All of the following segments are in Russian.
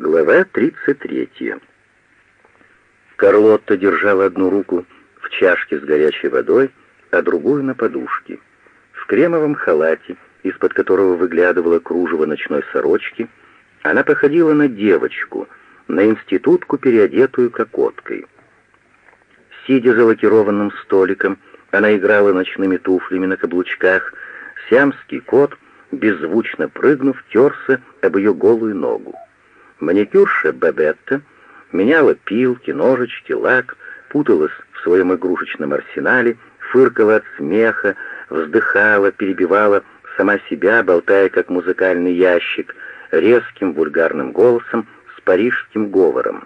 Глава 33. Карлотта держала одну руку в чашке с горячей водой, а другую на подушке. В кремовом халате, из-под которого выглядывало кружево ночной сорочки, она походила на девочку, на институтку, переодетую кокоткой. Сидя за лакированным столиком, она играла ночными туфлями на каблучках. Сиамский кот, беззвучно прыгнув, терся об ее голую ногу. Маникюрша Бабетта меняла пилки, ножички, лак, путалась в своем игрушечном арсенале, фыркала от смеха, вздыхала, перебивала сама себя, болтая как музыкальный ящик, резким вульгарным голосом с парижским говором.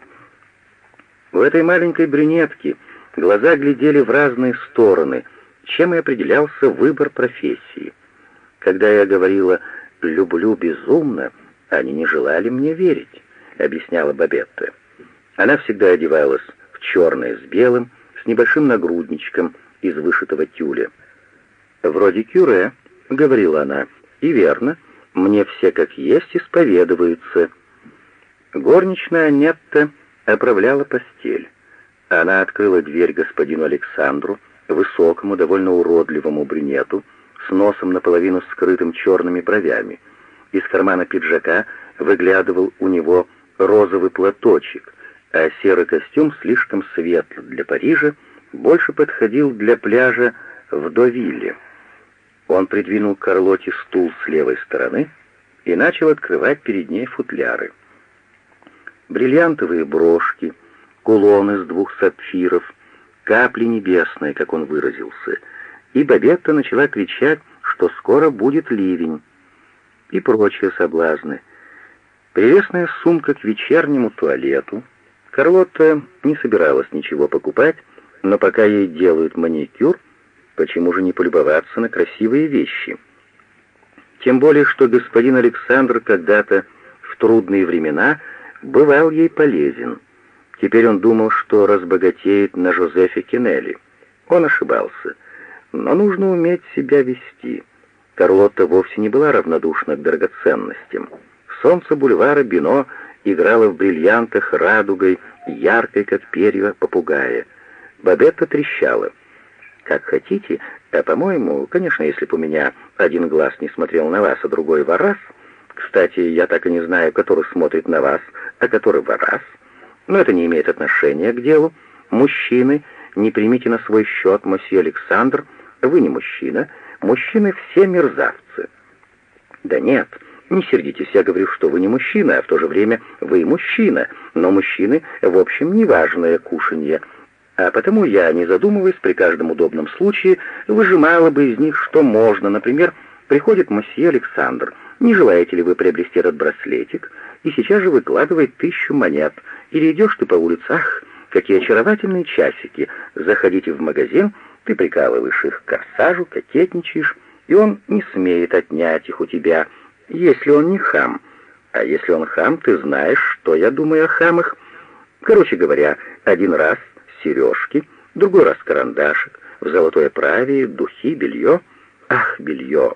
В этой маленькой брюнетке глаза глядели в разные стороны, чем и определялся выбор профессии. Когда я говорила «люблю безумно», они не желали мне верить, объясняла Бабетта. Она всегда одевалась в черное с белым, с небольшим нагрудничком из вышитого тюля. «Вроде кюре», — говорила она, — «и верно, мне все как есть исповедуются». Горничная Нетта оправляла постель. Она открыла дверь господину Александру, высокому, довольно уродливому брюнету, с носом наполовину скрытым черными бровями — из кармана пиджака выглядывал у него розовый платочек, а серый костюм слишком светл для Парижа, больше подходил для пляжа в Довилле. Он придвинул к Карлоте стул с левой стороны и начал открывать перед ней футляры. Бриллиантовые брошки, кулоны с двух сапфиров, капли небесные, как он выразился, и Бабетта начала кричать, что скоро будет ливень, и прочие соблазны. Прелестная сумка к вечернему туалету. Карлотта не собиралась ничего покупать, но пока ей делают маникюр, почему же не полюбоваться на красивые вещи? Тем более, что господин Александр когда-то в трудные времена бывал ей полезен. Теперь он думал, что разбогатеет на Жозефе Кеннелли. Он ошибался, но нужно уметь себя вести. Карлотта вовсе не была равнодушна к драгоценностям. Солнце бульвара Бино играло в бриллиантах радугой, яркой, как перья попугая. Бабетта трещала. «Как хотите, а, по-моему, конечно, если бы у меня один глаз не смотрел на вас, а другой в Кстати, я так и не знаю, который смотрит на вас, а который в Но это не имеет отношения к делу. Мужчины, не примите на свой счет, мосье Александр, вы не мужчина, Мужчины все мерзавцы. Да нет, не сердитесь, я говорю, что вы не мужчина, а в то же время вы мужчина, но мужчины, в общем, неважное кушанье. А потому я, не задумываясь, при каждом удобном случае выжимала бы из них, что можно. Например, приходит мосье Александр, не желаете ли вы приобрести этот браслетик, и сейчас же выкладывает тысячу монет. Или идешь ты по улице, ах, какие очаровательные часики, заходите в магазин, ты прикалываешь их к корсажу, кокетничаешь, и он не смеет отнять их у тебя, если он не хам. А если он хам, ты знаешь, что я думаю о хамах. Короче говоря, один раз сережки, другой раз карандашик, в золотой оправе, духи, белье. Ах, белье!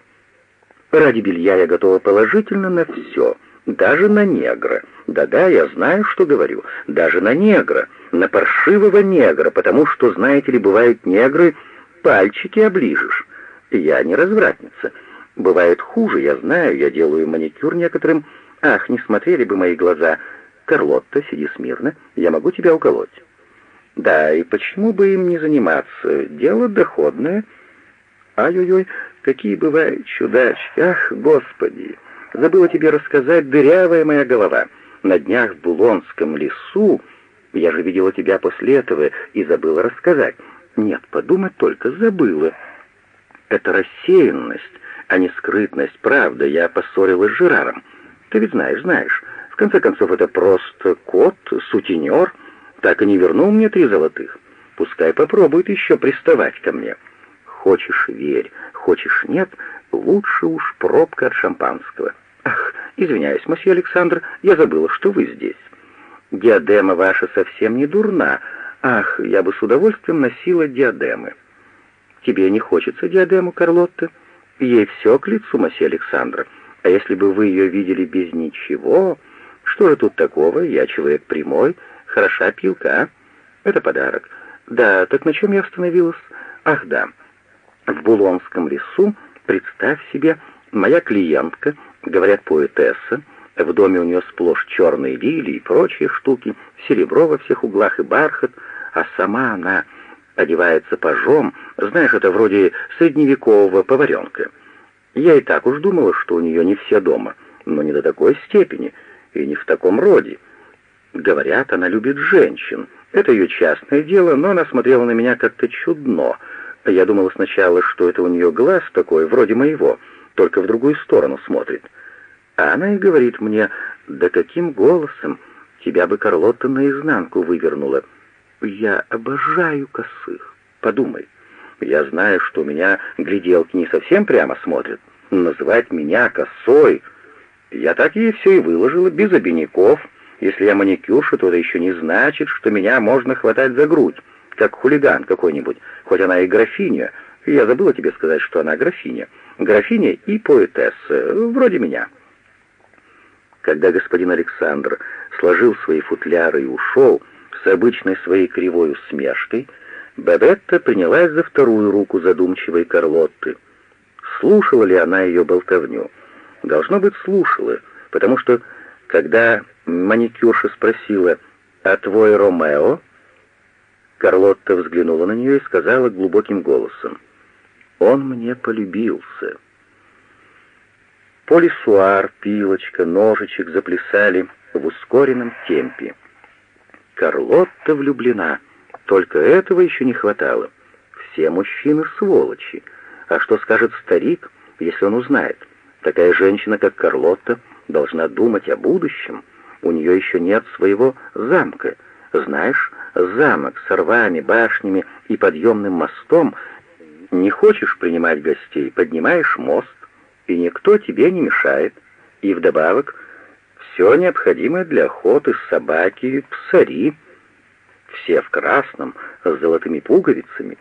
Ради белья я готова положительно на все, даже на негра. Да-да, я знаю, что говорю, даже на негра на паршивого негра, потому что, знаете ли, бывают негры, пальчики оближешь. Я не развратница. Бывает хуже, я знаю, я делаю маникюр некоторым. Ах, не смотрели бы мои глаза. Карлотта, сиди смирно, я могу тебя уколоть. Да, и почему бы им не заниматься? Дело доходное. Ай-ой-ой, какие бывают чудачки. Ах, господи, забыла тебе рассказать, дырявая моя голова. На днях в Булонском лесу я же видела тебя после этого и забыла рассказать. Нет, подумать только, забыла. Это рассеянность, а не скрытность, правда. Я поссорилась с Жераром. Ты ведь знаешь, знаешь. В конце концов, это просто кот, сутенер. Так и не вернул мне три золотых. Пускай попробует еще приставать ко мне. Хочешь — верь, хочешь — нет, лучше уж пробка от шампанского. Ах, извиняюсь, мосье Александр, я забыла, что вы здесь. Диадема ваша совсем не дурна. Ах, я бы с удовольствием носила диадемы. Тебе не хочется диадему, Карлотта? Ей все к лицу, мосье Александра. А если бы вы ее видели без ничего, Что же тут такого? Я человек прямой, хороша пилка? Это подарок. Да, так на чем я остановилась? Ах, да. В Булонском лесу, представь себе, моя клиентка, говорят, поэтесса, в доме у нее сплошь черные лилии и прочие штуки, серебро во всех углах и бархат, а сама она одевается пажом, знаешь, это вроде средневекового поваренка. Я и так уж думала, что у нее не все дома, но не до такой степени и не в таком роде. Говорят, она любит женщин. Это ее частное дело, но она смотрела на меня как-то чудно. Я думала сначала, что это у нее глаз такой, вроде моего, только в другую сторону смотрит. А она и говорит мне, да каким голосом тебя бы Карлотта наизнанку вывернула. Я обожаю косых. Подумай, я знаю, что у меня гляделки не совсем прямо смотрят. Называть меня косой... Я так ей все и выложила, без обиняков. Если я маникюрша, то это еще не значит, что меня можно хватать за грудь, как хулиган какой-нибудь, хоть она и графиня. Я забыла тебе сказать, что она графиня. Графиня и поэтесса, вроде меня. Когда господин Александр сложил свои футляры и ушел с обычной своей кривой усмешкой, Бабетта принялась за вторую руку задумчивой Карлотты. Слушала ли она ее болтовню? Должно быть, слушала, потому что, когда маникюрша спросила «А твой Ромео?» Карлотта взглянула на нее и сказала глубоким голосом «Он мне полюбился». Полисуар, пилочка, ножичек заплясали в ускоренном темпе. Карлотта влюблена. Только этого еще не хватало. Все мужчины сволочи. А что скажет старик, если он узнает? Такая женщина, как Карлотта, должна думать о будущем. У нее еще нет своего замка. Знаешь, замок с рвами, башнями и подъемным мостом. Не хочешь принимать гостей, поднимаешь мост, и никто тебе не мешает. И вдобавок все необходимое для охоты, собаки, псари. Все в красном, с золотыми пуговицами.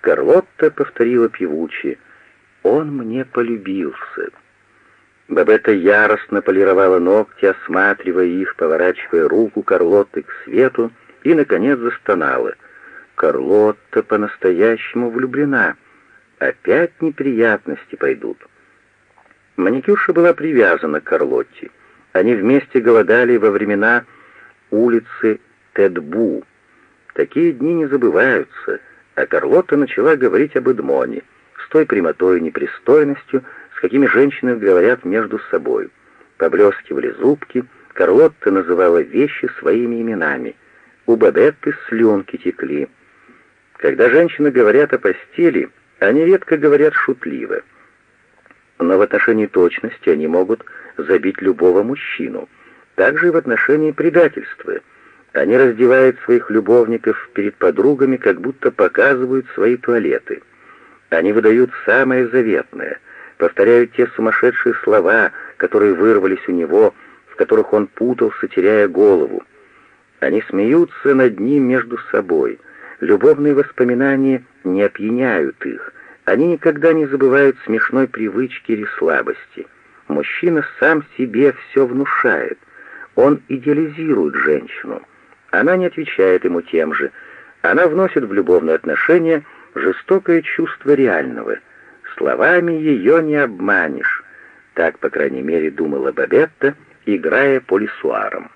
Карлотта повторила певуче. «Он мне полюбился». Бабетта яростно полировала ногти, осматривая их, поворачивая руку Карлотты к свету, и, наконец, застонала. Карлотта по-настоящему влюблена. Опять неприятности пойдут. Маникюрша была привязана к Карлотте. Они вместе голодали во времена улицы Тедбу. Такие дни не забываются, а Карлотта начала говорить об Эдмоне с той прямотой и непристойностью, с какими женщины говорят между собой. Поблескивали зубки, Карлотта называла вещи своими именами. У Бабетты слюнки текли. Когда женщины говорят о постели, они редко говорят шутливо — но в отношении точности они могут забить любого мужчину. Также и в отношении предательства. Они раздевают своих любовников перед подругами, как будто показывают свои туалеты. Они выдают самое заветное, повторяют те сумасшедшие слова, которые вырвались у него, в которых он путался, теряя голову. Они смеются над ним между собой. Любовные воспоминания не опьяняют их — они никогда не забывают смешной привычки или слабости. Мужчина сам себе все внушает. Он идеализирует женщину. Она не отвечает ему тем же. Она вносит в любовные отношения жестокое чувство реального. Словами ее не обманешь. Так, по крайней мере, думала Бабетта, играя полисуаром.